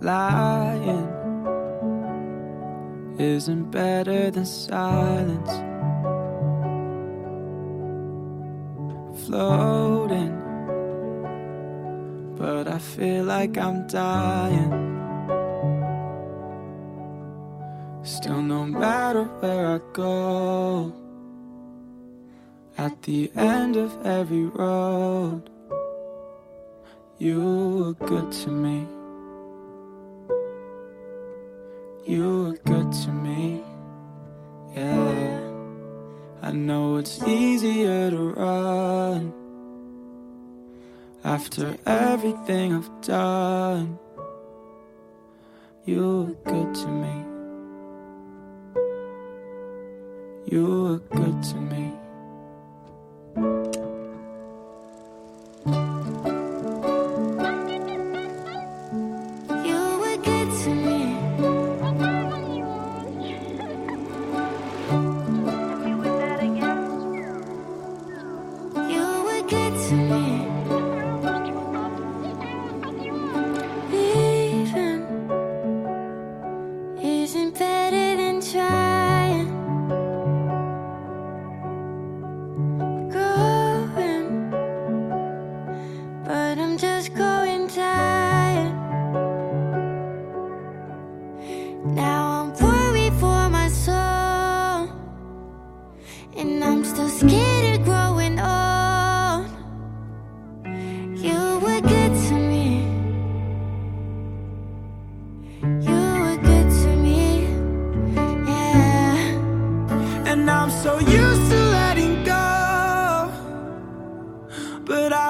lying isn't better than silence. Floating, but I feel like I'm dying. Still, no matter where I go, at the end of every road, you were good to me. You were good to me, yeah. I know it's easier to run after everything I've done. You were good to me. You were good to me. Now I'm worried for my soul. And I'm still scared of growing old. You were good to me. You were good to me. Yeah. And I'm so used to letting go. But I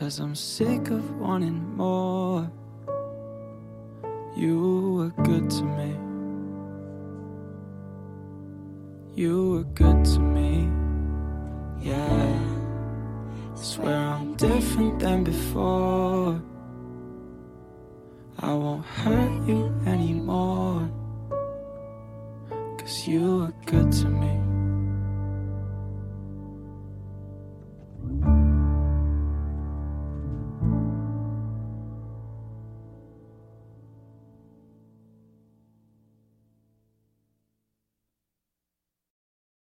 Cause I'm sick of wanting more. You were good to me. You were good to me. Yeah. Swear I'm different than before. I won't hurt you anymore. Cause you were good.